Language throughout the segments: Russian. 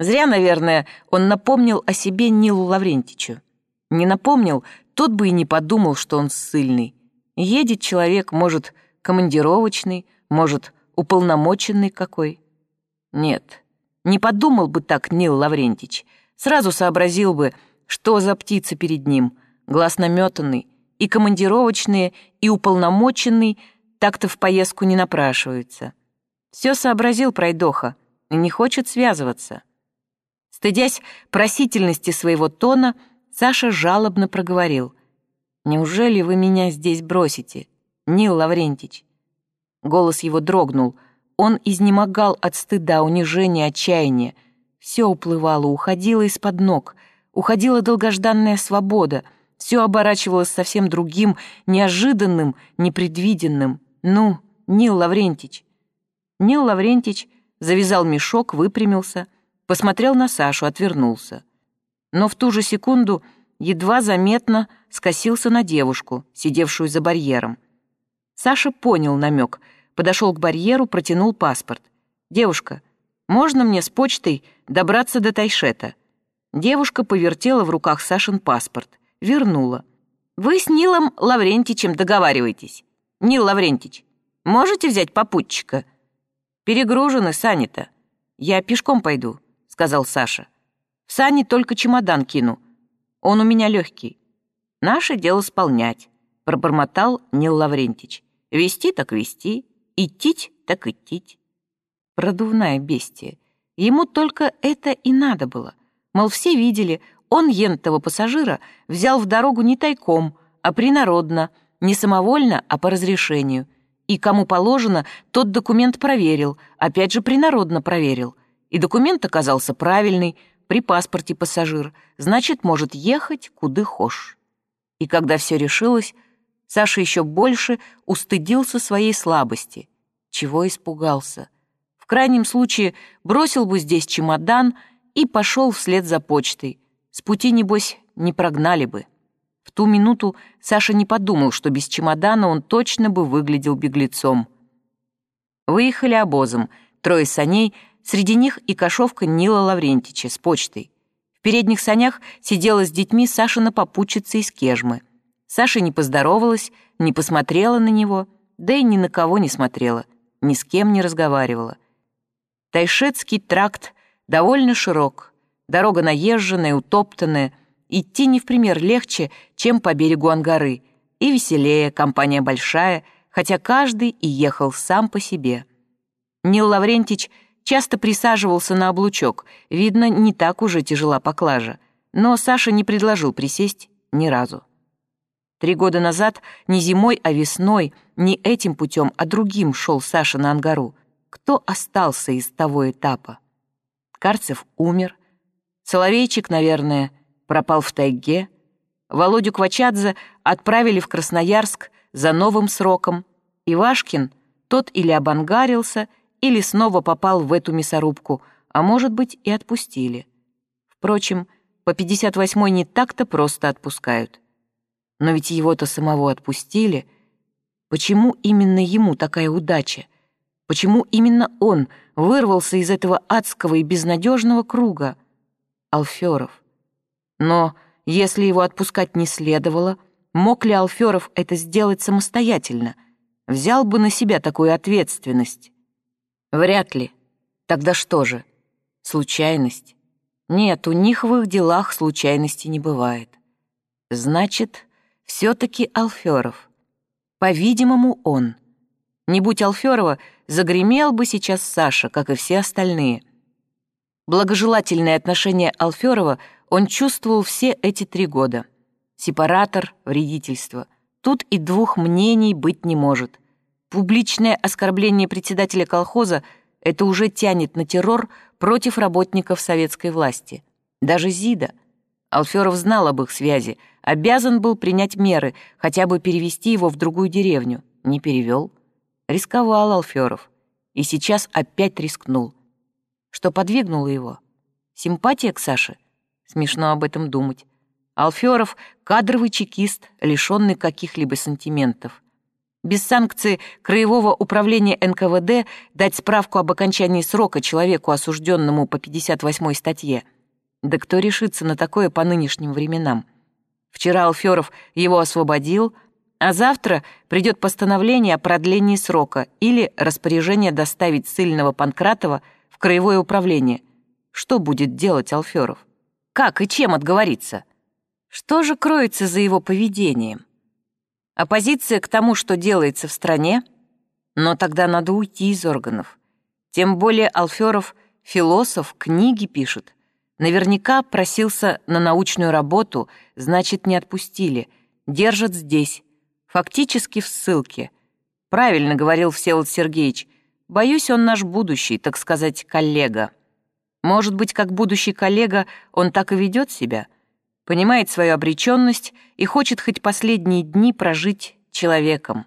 Зря, наверное, он напомнил о себе Нилу Лаврентичу. Не напомнил, тот бы и не подумал, что он ссыльный. Едет человек, может, командировочный, может, уполномоченный какой. Нет, не подумал бы так Нил Лаврентич. Сразу сообразил бы, что за птица перед ним, глаз наметанный, и командировочные, и уполномоченный так-то в поездку не напрашиваются. Все сообразил пройдоха и не хочет связываться. Стыдясь просительности своего тона, Саша жалобно проговорил. «Неужели вы меня здесь бросите, Нил Лаврентич?» Голос его дрогнул. Он изнемогал от стыда, унижения, отчаяния. Все уплывало, уходило из-под ног. Уходила долгожданная свобода. Все оборачивалось совсем другим, неожиданным, непредвиденным. «Ну, Нил Лаврентич!» Нил Лаврентич завязал мешок, выпрямился, посмотрел на Сашу, отвернулся но в ту же секунду едва заметно скосился на девушку, сидевшую за барьером. Саша понял намек, подошел к барьеру, протянул паспорт. «Девушка, можно мне с почтой добраться до Тайшета?» Девушка повертела в руках Сашин паспорт, вернула. «Вы с Нилом Лаврентичем договариваетесь. Нил Лаврентич, можете взять попутчика?» «Перегружены сани-то. Я пешком пойду», — сказал Саша. В сани только чемодан кину. Он у меня легкий. Наше дело сполнять, пробормотал Нил Лаврентич. Вести так вести, идти так идти. Продувная бестия. Ему только это и надо было. Мол, все видели, он ентого пассажира взял в дорогу не тайком, а принародно, не самовольно, а по разрешению. И кому положено, тот документ проверил, опять же принародно проверил. И документ оказался правильный, при паспорте пассажир, значит, может ехать, куда хошь. И когда все решилось, Саша еще больше устыдился своей слабости. Чего испугался? В крайнем случае бросил бы здесь чемодан и пошел вслед за почтой. С пути, небось, не прогнали бы. В ту минуту Саша не подумал, что без чемодана он точно бы выглядел беглецом. Выехали обозом, трое саней — Среди них и кошовка Нила Лаврентича с почтой. В передних санях сидела с детьми Сашина попутчица из Кежмы. Саша не поздоровалась, не посмотрела на него, да и ни на кого не смотрела, ни с кем не разговаривала. Тайшетский тракт довольно широк, дорога наезженная, утоптанная, идти не в пример легче, чем по берегу Ангары, и веселее, компания большая, хотя каждый и ехал сам по себе. Нил Лаврентич — часто присаживался на облучок, видно, не так уже тяжела поклажа, но Саша не предложил присесть ни разу. Три года назад не зимой, а весной, не этим путем, а другим шел Саша на Ангару. Кто остался из того этапа? Карцев умер. Соловейчик, наверное, пропал в тайге. Володю Квачадзе отправили в Красноярск за новым сроком. Ивашкин, тот или обангарился, или снова попал в эту мясорубку, а может быть и отпустили. Впрочем, по 58-й не так-то просто отпускают. Но ведь его-то самого отпустили. Почему именно ему такая удача? Почему именно он вырвался из этого адского и безнадежного круга? Алферов. Но если его отпускать не следовало, мог ли Алферов это сделать самостоятельно? Взял бы на себя такую ответственность? Вряд ли. Тогда что же? Случайность? Нет, у них в их делах случайности не бывает. Значит, все-таки Алферов. По-видимому, он. Не будь Алферова, загремел бы сейчас Саша, как и все остальные. Благожелательное отношение Алферова он чувствовал все эти три года. Сепаратор, вредительство. Тут и двух мнений быть не может. Публичное оскорбление председателя колхоза — это уже тянет на террор против работников советской власти. Даже ЗИДа. Алферов знал об их связи, обязан был принять меры, хотя бы перевести его в другую деревню. Не перевел. Рисковал Алферов. И сейчас опять рискнул. Что подвигнуло его? Симпатия к Саше? Смешно об этом думать. Алферов — кадровый чекист, лишенный каких-либо сантиментов. Без санкции Краевого управления НКВД дать справку об окончании срока человеку, осужденному по 58 статье. Да кто решится на такое по нынешним временам? Вчера Алферов его освободил, а завтра придет постановление о продлении срока или распоряжение доставить сильного Панкратова в Краевое управление. Что будет делать Алферов? Как и чем отговориться? Что же кроется за его поведением? Оппозиция к тому, что делается в стране? Но тогда надо уйти из органов. Тем более Алферов — философ, книги пишет. Наверняка просился на научную работу, значит, не отпустили. Держат здесь. Фактически в ссылке. Правильно говорил Всеволод Сергеевич. Боюсь, он наш будущий, так сказать, коллега. Может быть, как будущий коллега, он так и ведет себя — понимает свою обреченность и хочет хоть последние дни прожить человеком.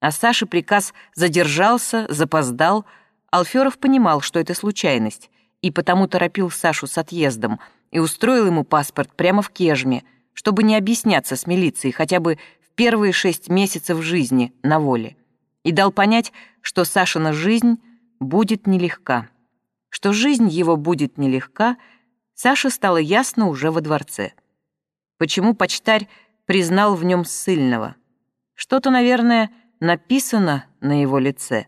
А Саше приказ задержался, запоздал. Алферов понимал, что это случайность, и потому торопил Сашу с отъездом и устроил ему паспорт прямо в Кежме, чтобы не объясняться с милицией хотя бы в первые шесть месяцев жизни на воле. И дал понять, что Сашина жизнь будет нелегка. Что жизнь его будет нелегка — Саше стало ясно уже во дворце. Почему почтарь признал в нем ссыльного? Что-то, наверное, написано на его лице.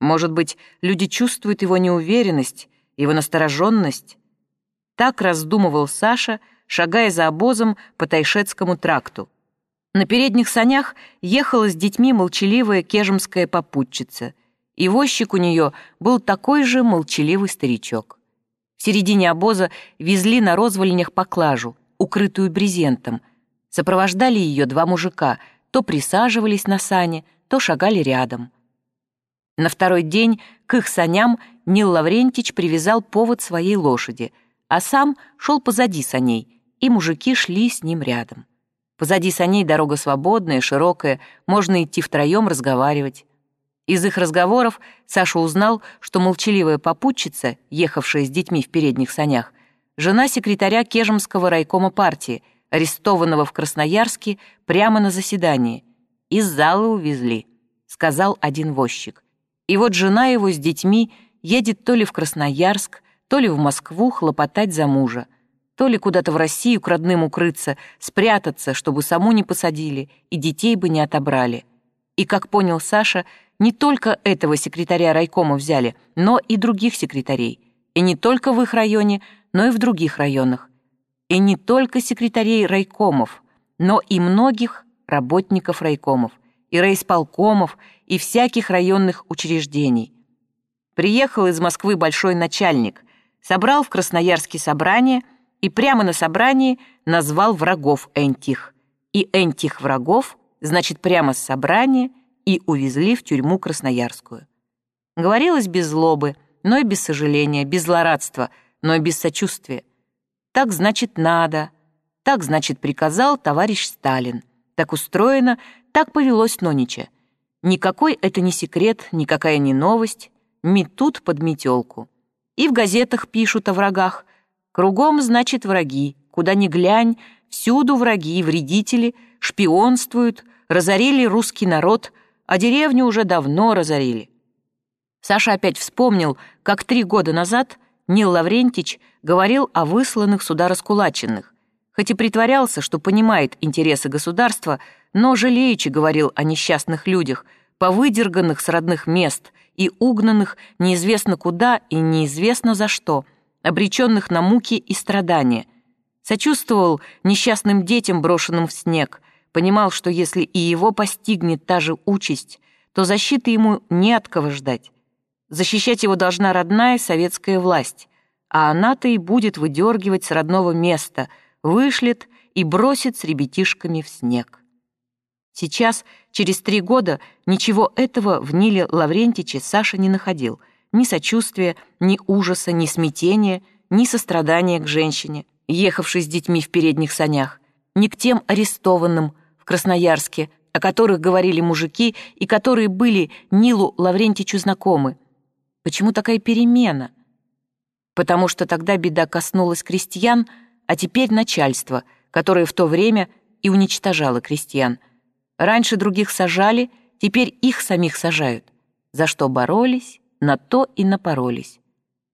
Может быть, люди чувствуют его неуверенность, его настороженность? Так раздумывал Саша, шагая за обозом по Тайшетскому тракту. На передних санях ехала с детьми молчаливая кежемская попутчица, и возчик у нее был такой же молчаливый старичок. В середине обоза везли на розвольнях поклажу, укрытую брезентом. Сопровождали ее два мужика, то присаживались на сане, то шагали рядом. На второй день к их саням Нил Лаврентич привязал повод своей лошади, а сам шел позади саней, и мужики шли с ним рядом. Позади саней дорога свободная, широкая, можно идти втроем разговаривать. Из их разговоров Саша узнал, что молчаливая попутчица, ехавшая с детьми в передних санях, жена секретаря Кежемского райкома партии, арестованного в Красноярске прямо на заседании. Из зала увезли, сказал один возчик. И вот жена его с детьми едет то ли в Красноярск, то ли в Москву хлопотать за мужа, то ли куда-то в Россию к родным укрыться, спрятаться, чтобы саму не посадили и детей бы не отобрали. И, как понял Саша, не только этого секретаря райкома взяли, но и других секретарей. И не только в их районе, но и в других районах. И не только секретарей райкомов, но и многих работников райкомов, и райисполкомов, и всяких районных учреждений. Приехал из Москвы большой начальник, собрал в Красноярске собрание и прямо на собрании назвал врагов Энтих. И Энтих врагов, значит, прямо с собрания – и увезли в тюрьму Красноярскую. Говорилось без злобы, но и без сожаления, без злорадства, но и без сочувствия. Так значит надо, так значит приказал товарищ Сталин. Так устроено, так повелось Нонича. Никакой это не секрет, никакая не новость. Метут под метелку. И в газетах пишут о врагах. Кругом, значит, враги. Куда ни глянь, всюду враги, вредители, шпионствуют, разорили русский народ — а деревню уже давно разорили. Саша опять вспомнил, как три года назад Нил Лаврентич говорил о высланных сюда раскулаченных, хоть и притворялся, что понимает интересы государства, но жалеючи говорил о несчастных людях, повыдерганных с родных мест и угнанных неизвестно куда и неизвестно за что, обреченных на муки и страдания. Сочувствовал несчастным детям, брошенным в снег, понимал, что если и его постигнет та же участь, то защиты ему не от кого ждать. Защищать его должна родная советская власть, а она-то и будет выдергивать с родного места, вышлет и бросит с ребятишками в снег. Сейчас, через три года, ничего этого в Ниле Лаврентиче Саша не находил. Ни сочувствия, ни ужаса, ни смятения, ни сострадания к женщине, ехавшей с детьми в передних санях, ни к тем арестованным, Красноярске, о которых говорили мужики и которые были Нилу Лаврентичу знакомы. Почему такая перемена? Потому что тогда беда коснулась крестьян, а теперь начальство, которое в то время и уничтожало крестьян. Раньше других сажали, теперь их самих сажают. За что боролись, на то и напоролись.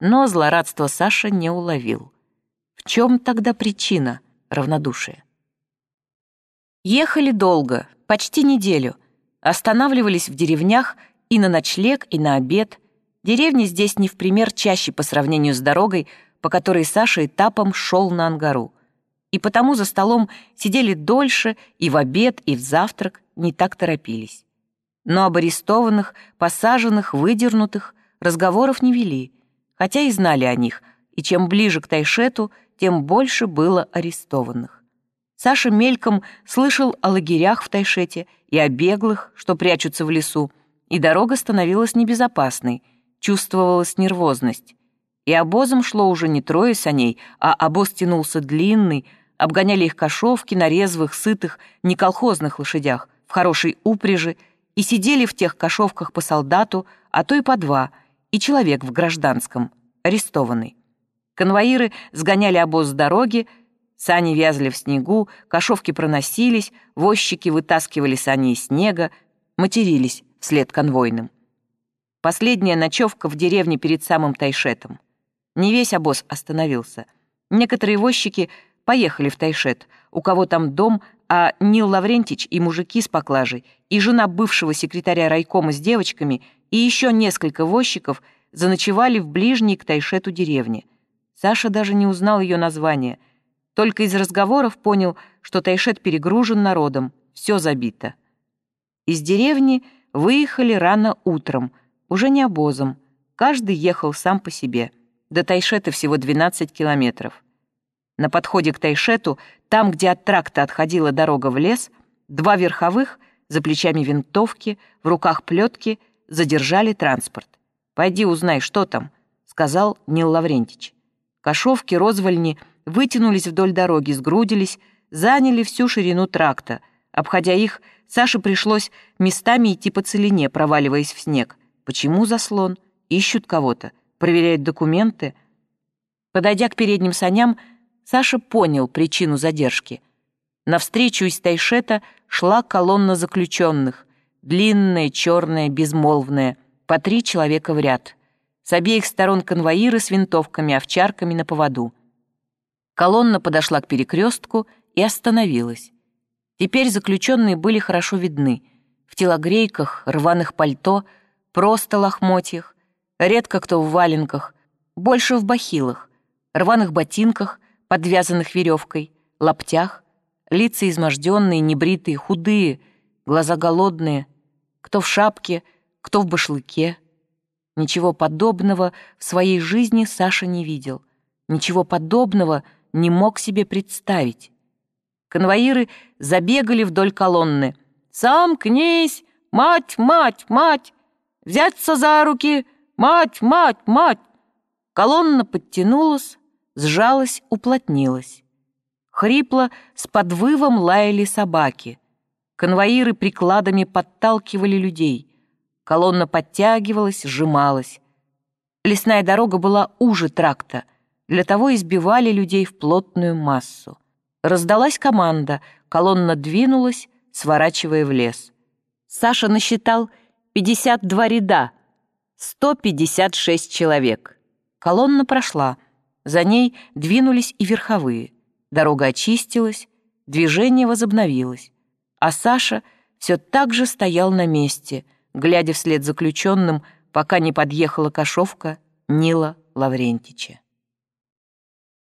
Но злорадство Саша не уловил. В чем тогда причина равнодушия? Ехали долго, почти неделю. Останавливались в деревнях и на ночлег, и на обед. Деревни здесь не в пример чаще по сравнению с дорогой, по которой Саша этапом шел на Ангару. И потому за столом сидели дольше и в обед, и в завтрак не так торопились. Но об арестованных, посаженных, выдернутых разговоров не вели, хотя и знали о них, и чем ближе к Тайшету, тем больше было арестованных. Саша мельком слышал о лагерях в Тайшете и о беглых, что прячутся в лесу, и дорога становилась небезопасной, чувствовалась нервозность. И обозом шло уже не трое саней, а обоз тянулся длинный, обгоняли их кошовки на резвых, сытых, не колхозных лошадях, в хорошей упряжи, и сидели в тех кошовках по солдату, а то и по два, и человек в гражданском, арестованный. Конвоиры сгоняли обоз с дороги, сани вязли в снегу, кошовки проносились, возчики вытаскивали сани из снега, матерились вслед конвойным. Последняя ночевка в деревне перед самым Тайшетом. Не весь обоз остановился. Некоторые возчики поехали в Тайшет, у кого там дом, а Нил Лаврентич и мужики с поклажей, и жена бывшего секретаря райкома с девочками, и еще несколько возчиков заночевали в ближней к Тайшету деревне. Саша даже не узнал ее название. Только из разговоров понял, что Тайшет перегружен народом, все забито. Из деревни выехали рано утром, уже не обозом. Каждый ехал сам по себе. До Тайшета всего 12 километров. На подходе к Тайшету, там, где от тракта отходила дорога в лес, два верховых, за плечами винтовки, в руках плетки, задержали транспорт. «Пойди узнай, что там», — сказал Нил Лаврентич. Кошовки, розвольни вытянулись вдоль дороги, сгрудились, заняли всю ширину тракта. Обходя их, Саше пришлось местами идти по целине, проваливаясь в снег. Почему заслон? Ищут кого-то, проверяют документы. Подойдя к передним саням, Саша понял причину задержки. Навстречу из Тайшета шла колонна заключенных, длинная, черная, безмолвная, по три человека в ряд. С обеих сторон конвоиры с винтовками, овчарками на поводу. Колонна подошла к перекрестку и остановилась. Теперь заключенные были хорошо видны. В телогрейках, рваных пальто, просто лохмотьях, редко кто в валенках, больше в бахилах, рваных ботинках, подвязанных веревкой, лаптях, лица изможденные, небритые, худые, глаза голодные, кто в шапке, кто в башлыке. Ничего подобного в своей жизни Саша не видел. Ничего подобного не мог себе представить. Конвоиры забегали вдоль колонны. «Сам князь! Мать, мать, мать! Взяться за руки! Мать, мать, мать!» Колонна подтянулась, сжалась, уплотнилась. Хрипло с подвывом лаяли собаки. Конвоиры прикладами подталкивали людей. Колонна подтягивалась, сжималась. Лесная дорога была уже тракта, для того избивали людей в плотную массу. Раздалась команда, колонна двинулась, сворачивая в лес. Саша насчитал 52 ряда, 156 человек. Колонна прошла — за ней двинулись и верховые. Дорога очистилась, движение возобновилось. А Саша все так же стоял на месте, глядя вслед заключенным, пока не подъехала кошовка Нила Лаврентича.